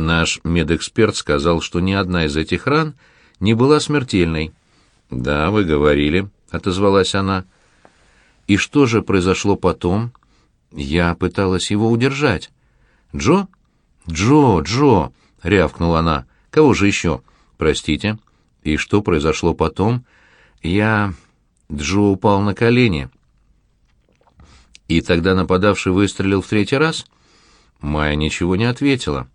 Наш медэксперт сказал, что ни одна из этих ран не была смертельной. «Да, вы говорили», — отозвалась она. «И что же произошло потом?» Я пыталась его удержать. «Джо?» «Джо, Джо!» — рявкнула она. «Кого же еще?» «Простите». «И что произошло потом?» «Я...» Джо упал на колени. «И тогда нападавший выстрелил в третий раз?» Майя ничего не ответила.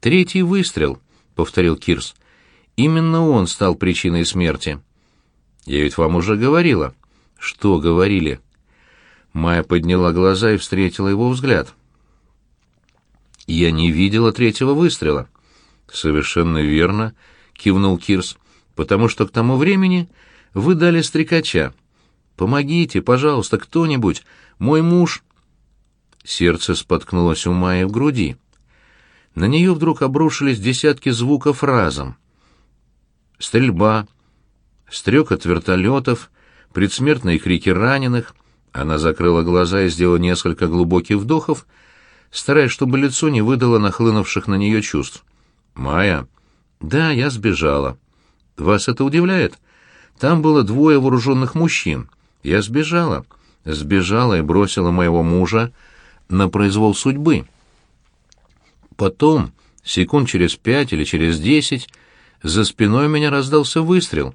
«Третий выстрел», — повторил Кирс. «Именно он стал причиной смерти». «Я ведь вам уже говорила». «Что говорили?» Майя подняла глаза и встретила его взгляд. «Я не видела третьего выстрела». «Совершенно верно», — кивнул Кирс, «потому что к тому времени вы дали стрекача. Помогите, пожалуйста, кто-нибудь. Мой муж...» Сердце споткнулось у Майи в груди. На нее вдруг обрушились десятки звуков разом. Стрельба, стрекот вертолетов, предсмертные крики раненых. Она закрыла глаза и сделала несколько глубоких вдохов, стараясь, чтобы лицо не выдало нахлынувших на нее чувств. «Майя?» «Да, я сбежала. Вас это удивляет? Там было двое вооруженных мужчин. Я сбежала. Сбежала и бросила моего мужа на произвол судьбы. Потом, секунд через пять или через десять, за спиной меня раздался выстрел.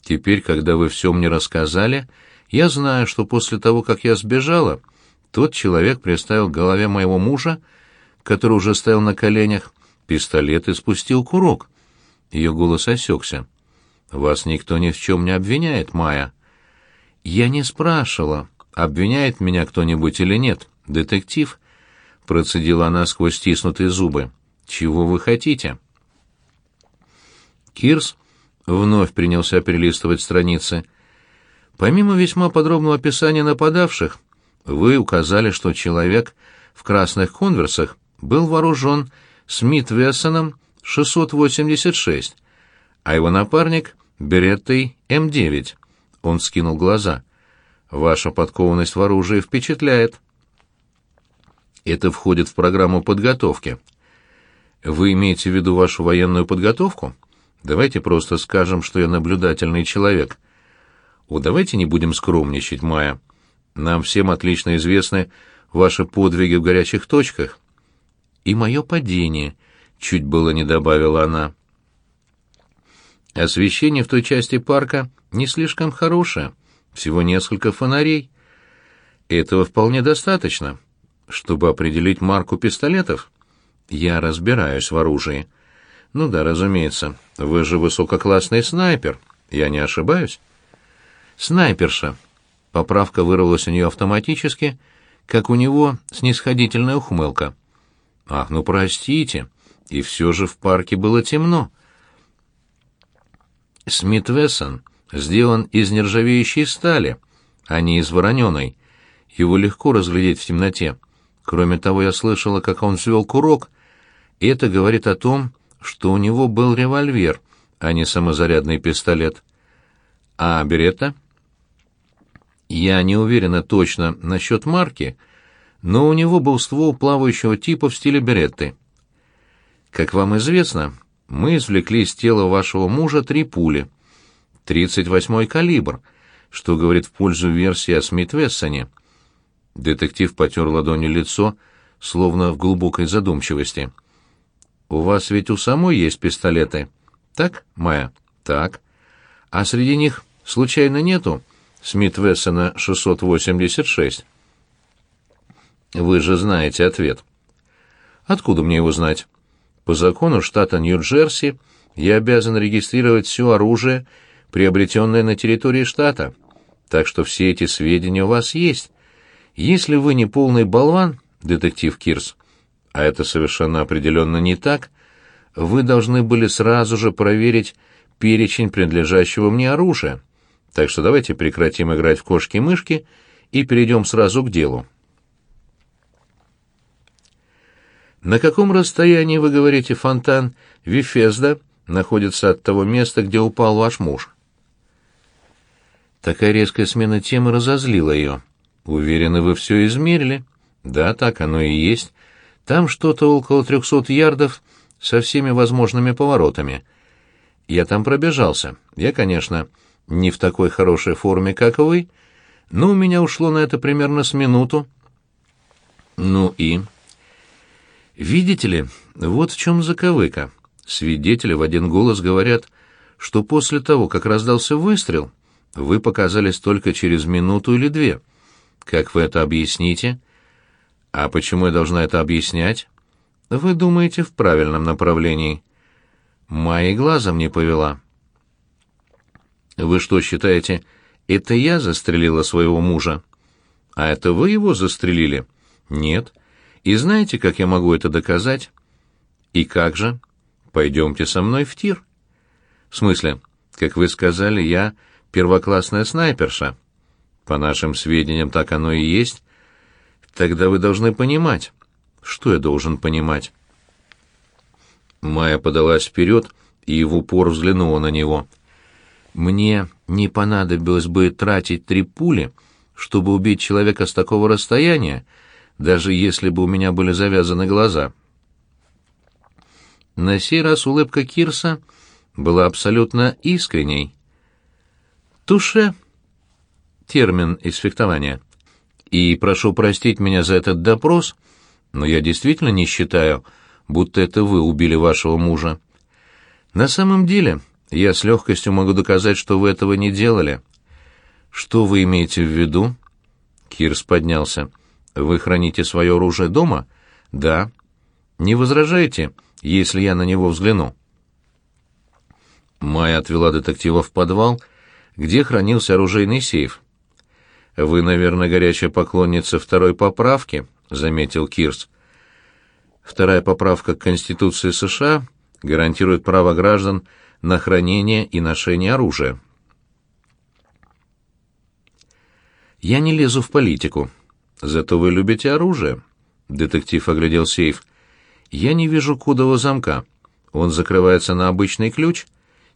Теперь, когда вы все мне рассказали, я знаю, что после того, как я сбежала, тот человек приставил к голове моего мужа, который уже стоял на коленях, пистолет и спустил курок. Ее голос осекся. «Вас никто ни в чем не обвиняет, Майя». «Я не спрашивала, обвиняет меня кто-нибудь или нет, детектив», — процедила она сквозь стиснутые зубы. «Чего вы хотите?» Кирс вновь принялся перелистывать страницы. Помимо весьма подробного описания нападавших, вы указали, что человек в красных конверсах был вооружен Смит Вессоном 686, а его напарник — Береттой М9. Он скинул глаза. «Ваша подкованность в оружии впечатляет». Это входит в программу подготовки. Вы имеете в виду вашу военную подготовку? Давайте просто скажем, что я наблюдательный человек. О, давайте не будем скромничать, Майя. Нам всем отлично известны ваши подвиги в горячих точках. И мое падение, чуть было не добавила она. Освещение в той части парка не слишком хорошее, всего несколько фонарей. Этого вполне достаточно чтобы определить марку пистолетов? Я разбираюсь в оружии. Ну да, разумеется. Вы же высококлассный снайпер. Я не ошибаюсь? Снайперша. Поправка вырвалась у нее автоматически, как у него снисходительная ухмылка. Ах, ну простите. И все же в парке было темно. Смит Вессон сделан из нержавеющей стали, а не из вороненой. Его легко разглядеть в темноте. Кроме того, я слышала, как он свел курок, это говорит о том, что у него был револьвер, а не самозарядный пистолет. А Беретта? Я не уверена точно насчет марки, но у него был ствол плавающего типа в стиле Беретты. Как вам известно, мы извлекли из тела вашего мужа три пули. 38-й калибр, что говорит в пользу версии о Смит-Вессоне — Детектив потер ладонью лицо, словно в глубокой задумчивости. «У вас ведь у самой есть пистолеты?» «Так, Майя?» «Так. А среди них случайно нету Смит Вессона 686?» «Вы же знаете ответ». «Откуда мне его знать?» «По закону штата Нью-Джерси я обязан регистрировать все оружие, приобретенное на территории штата, так что все эти сведения у вас есть». Если вы не полный болван, детектив Кирс, а это совершенно определенно не так, вы должны были сразу же проверить перечень принадлежащего мне оружия. Так что давайте прекратим играть в кошки-мышки и перейдем сразу к делу. На каком расстоянии, вы говорите, фонтан Вифезда находится от того места, где упал ваш муж? Такая резкая смена темы разозлила ее. Уверены, вы все измерили? Да, так оно и есть. Там что-то около трехсот ярдов со всеми возможными поворотами. Я там пробежался. Я, конечно, не в такой хорошей форме, как вы, но у меня ушло на это примерно с минуту. Ну и... Видите ли, вот в чем заковыка. Свидетели в один голос говорят, что после того, как раздался выстрел, вы показались только через минуту или две. Как вы это объясните? А почему я должна это объяснять? Вы думаете в правильном направлении. Майя глазом не повела. Вы что считаете, это я застрелила своего мужа? А это вы его застрелили? Нет. И знаете, как я могу это доказать? И как же? Пойдемте со мной в тир. В смысле, как вы сказали, я первоклассная снайперша. По нашим сведениям, так оно и есть. Тогда вы должны понимать. Что я должен понимать? Майя подалась вперед и в упор взглянула на него. Мне не понадобилось бы тратить три пули, чтобы убить человека с такого расстояния, даже если бы у меня были завязаны глаза. На сей раз улыбка Кирса была абсолютно искренней. Туше — термин из фехтования. И прошу простить меня за этот допрос, но я действительно не считаю, будто это вы убили вашего мужа. На самом деле, я с легкостью могу доказать, что вы этого не делали. Что вы имеете в виду? Кирс поднялся. Вы храните свое оружие дома? Да. Не возражаете, если я на него взгляну? Майя отвела детектива в подвал, где хранился оружейный сейф. Вы, наверное, горячая поклонница второй поправки, заметил Кирс. Вторая поправка к Конституции США гарантирует право граждан на хранение и ношение оружия. Я не лезу в политику. Зато вы любите оружие. Детектив оглядел сейф. Я не вижу кодового замка. Он закрывается на обычный ключ?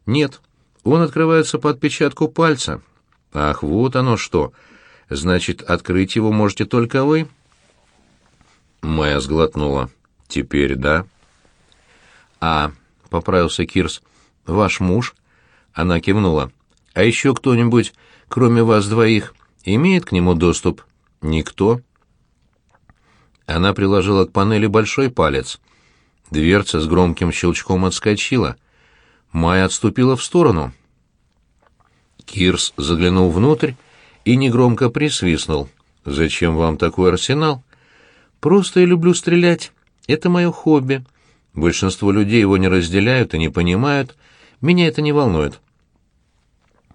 Нет. Он открывается по отпечатку пальца. Ах, вот оно что. Значит, открыть его можете только вы? Майя сглотнула. Теперь да. А, поправился Кирс. Ваш муж? Она кивнула. А еще кто-нибудь, кроме вас двоих, имеет к нему доступ? Никто. Она приложила к панели большой палец. Дверца с громким щелчком отскочила. Майя отступила в сторону. Кирс заглянул внутрь и негромко присвистнул. «Зачем вам такой арсенал?» «Просто я люблю стрелять. Это мое хобби. Большинство людей его не разделяют и не понимают, меня это не волнует.